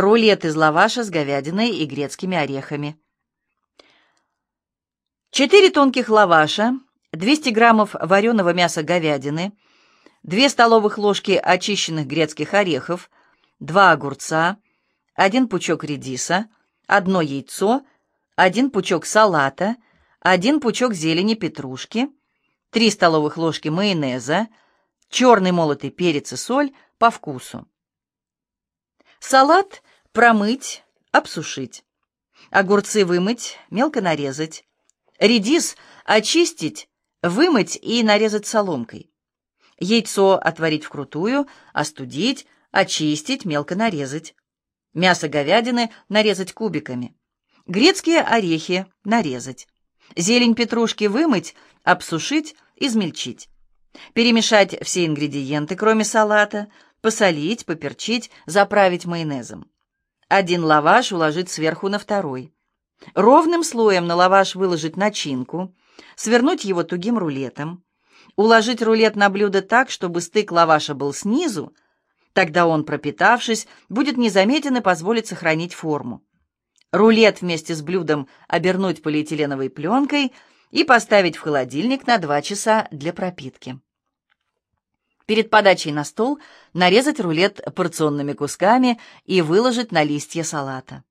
Рулет из лаваша с говядиной и грецкими орехами. 4 тонких лаваша, 200 граммов вареного мяса говядины, 2 столовых ложки очищенных грецких орехов, 2 огурца, 1 пучок редиса, 1 яйцо, 1 пучок салата, 1 пучок зелени петрушки, 3 столовых ложки майонеза, черный молотый перец и соль по вкусу. Салат промыть, обсушить. Огурцы вымыть, мелко нарезать. Редис очистить, вымыть и нарезать соломкой. Яйцо отварить вкрутую, остудить, очистить, мелко нарезать. Мясо говядины нарезать кубиками. Грецкие орехи нарезать. Зелень петрушки вымыть, обсушить, измельчить. Перемешать все ингредиенты, кроме салата, посолить, поперчить, заправить майонезом. Один лаваш уложить сверху на второй. Ровным слоем на лаваш выложить начинку, свернуть его тугим рулетом, уложить рулет на блюдо так, чтобы стык лаваша был снизу, тогда он, пропитавшись, будет незаметен и позволит сохранить форму. Рулет вместе с блюдом обернуть полиэтиленовой пленкой и поставить в холодильник на 2 часа для пропитки. Перед подачей на стол нарезать рулет порционными кусками и выложить на листья салата.